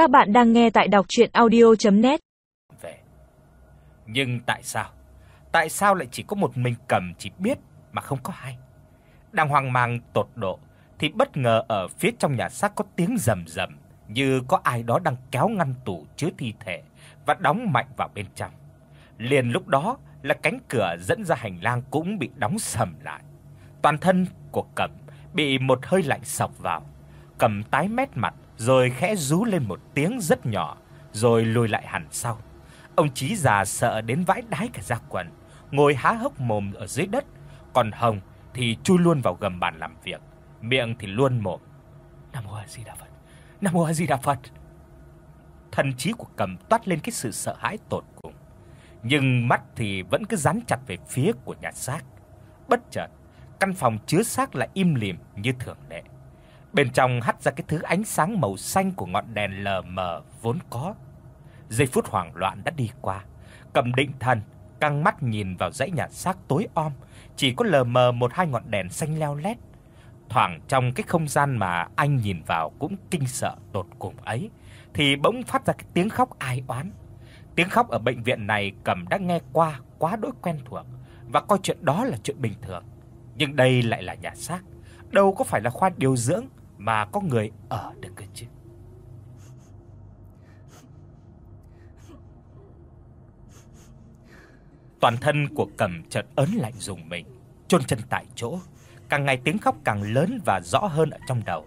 Các bạn đang nghe tại đọc audio net Về. Nhưng tại sao? Tại sao lại chỉ có một mình Cầm chỉ biết mà không có ai? Đang hoang mang, tột độ, thì bất ngờ ở phía trong nhà xác có tiếng rầm rầm, như có ai đó đang kéo ngăn tủ chứa thi thể và đóng mạnh vào bên trong. Liền lúc đó là cánh cửa dẫn ra hành lang cũng bị đóng sầm lại. Toàn thân của Cẩm bị một hơi lạnh xộc vào. Cẩm tái mét mặt rồi khẽ rú lên một tiếng rất nhỏ rồi lùi lại hẳn sau. Ông Chí già sợ đến vãi đái cả ra quần, ngồi há hốc mồm ở dưới đất, còn Hồng thì chui luôn vào gầm bàn làm việc, miệng thì luôn mồm. Nam mô A Di Đà Phật. Nam mô A Di Đà Phật. Thần trí của cầm toát lên cái sự sợ hãi tột cùng, nhưng mắt thì vẫn cứ dán chặt về phía của nhà xác. Bất chợt, căn phòng chứa xác lại im lìm như thường lệ. Bên trong hắt ra cái thứ ánh sáng màu xanh của ngọn đèn lờ mờ vốn có. Giây phút hoảng loạn đã đi qua, Cầm định thần, căng mắt nhìn vào dãy nhà xác tối om, chỉ có lờ mờ một hai ngọn đèn xanh leo lét. Thoảng trong cái không gian mà anh nhìn vào cũng kinh sợ tột cùng ấy, thì bỗng phát ra cái tiếng khóc ai oán. Tiếng khóc ở bệnh viện này Cầm đã nghe qua quá đỗi quen thuộc và coi chuyện đó là chuyện bình thường. Nhưng đây lại là nhà xác, đâu có phải là khoa điều dưỡng mà có người ở được cơ chứ. Toàn thân của Cẩm chợt ớn lạnh rùng mình, chôn chân tại chỗ, càng ngày tiếng khóc càng lớn và rõ hơn ở trong đầu.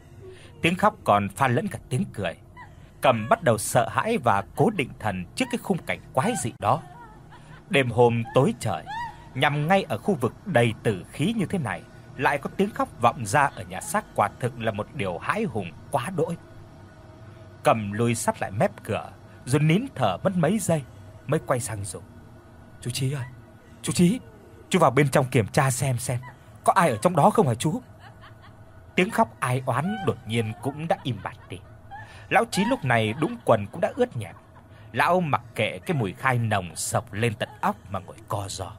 Tiếng khóc còn pha lẫn cả tiếng cười. Cẩm bắt đầu sợ hãi và cố định thần trước cái khung cảnh quái dị đó. Đêm hôm tối trời, nhằm ngay ở khu vực đầy tử khí như thế này, lại có tiếng khóc vọng ra ở nhà xác quả thực là một điều hãi hùng quá đỗi. Cầm lùi sát lại mép cửa, rồi nín thở mất mấy giây mới quay sang rủ. "Chú Chí ơi, chú Chí, chú vào bên trong kiểm tra xem xem có ai ở trong đó không hả chú?" Tiếng khóc ai oán đột nhiên cũng đã im bặt đi. Lão Chí lúc này đúng quần cũng đã ướt nhẹp. Lão mặc kệ cái mùi khai nồng sộc lên tận óc mà ngồi co ro.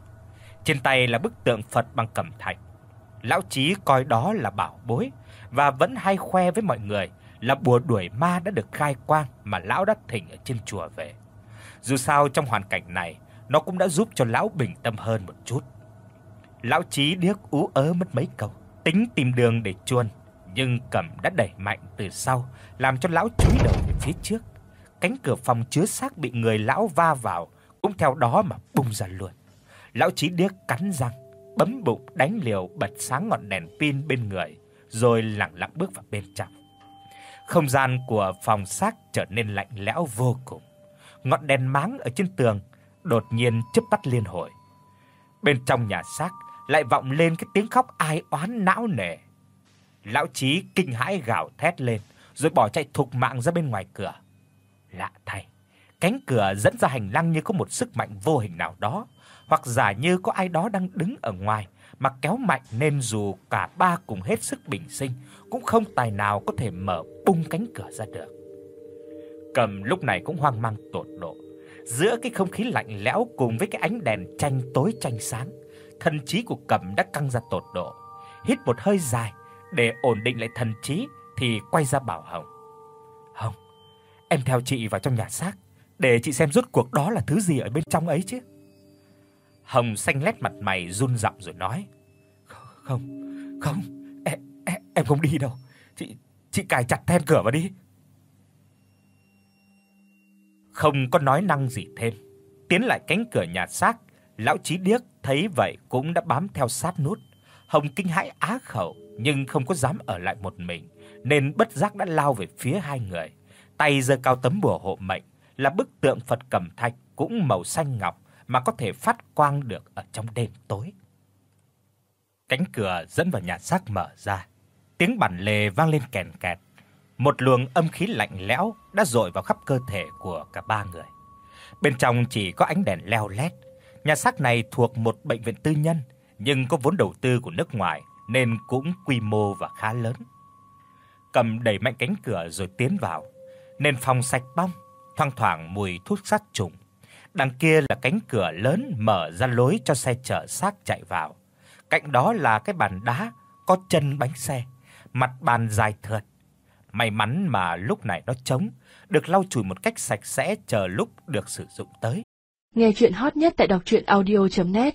Trên tay là bức tượng Phật bằng cẩm thạch lão Chí coi đó là bảo bối và vẫn hay khoe với mọi người là bùa đuổi ma đã được khai quang mà lão đã thỉnh ở trên chùa về. Dù sao trong hoàn cảnh này, nó cũng đã giúp cho lão bình tâm hơn một chút. Lão Chí điếc ú ớ mất mấy câu, tính tìm đường để chuồn, nhưng Cẩm đã đẩy mạnh từ sau, làm cho lão chúi đầu về phía trước. Cánh cửa phòng chứa xác bị người lão va vào cũng theo đó mà bung ra luôn. Lão Chí điếc cắn răng, bấm bụng đánh liều bật sáng ngọn đèn pin bên người, rồi lặng lặng bước vào bên trong. Không gian của phòng xác trở nên lạnh lẽo vô cùng. Ngọn đèn máng ở trên tường đột nhiên chớp tắt liên hồi. Bên trong nhà xác lại vọng lên cái tiếng khóc ai oán não nề. Lão Chí kinh hãi gào thét lên, rồi bỏ chạy thục mạng ra bên ngoài cửa. Lạ thay, cánh cửa dẫn ra hành lang như có một sức mạnh vô hình nào đó hoặc giả như có ai đó đang đứng ở ngoài mà kéo mạnh nên dù cả ba cùng hết sức bình sinh cũng không tài nào có thể mở bung cánh cửa ra được. Cầm lúc này cũng hoang mang tột độ. Giữa cái không khí lạnh lẽo cùng với cái ánh đèn tranh tối tranh sáng, thần trí của Cầm đã căng ra tột độ. Hít một hơi dài để ổn định lại thần trí thì quay ra bảo Hồng. "Hồng, em theo chị vào trong nhà xác để chị xem rốt cuộc đó là thứ gì ở bên trong ấy chứ." Hồng xanh lét mặt mày run giọng rồi nói: "Không, không, em, em em không đi đâu. Chị chị cài chặt then cửa vào đi." Không có nói năng gì thêm, tiến lại cánh cửa nhà xác, lão Chí điếc thấy vậy cũng đã bám theo sát nút. Hồng kinh hãi á khẩu nhưng không có dám ở lại một mình, nên bất giác đã lao về phía hai người. Tay giơ cao tấm bùa hộ mệnh, là bức tượng Phật cầm thạch cũng màu xanh ngọc mà có thể phát quang được ở trong đêm tối. Cánh cửa dẫn vào nhà xác mở ra, tiếng bản lề vang lên kèn kẹt. Một luồng âm khí lạnh lẽo đã dội vào khắp cơ thể của cả ba người. Bên trong chỉ có ánh đèn leo lét. Nhà xác này thuộc một bệnh viện tư nhân, nhưng có vốn đầu tư của nước ngoài nên cũng quy mô và khá lớn. Cầm đẩy mạnh cánh cửa rồi tiến vào, nên phòng sạch bong, thoang thoảng mùi thuốc sát trùng Đằng kia là cánh cửa lớn mở ra lối cho xe chở xác chạy vào. Cạnh đó là cái bàn đá có chân bánh xe, mặt bàn dài thượt. May mắn mà lúc này nó trống, được lau chùi một cách sạch sẽ chờ lúc được sử dụng tới. Nghe truyện hot nhất tại doctruyenaudio.net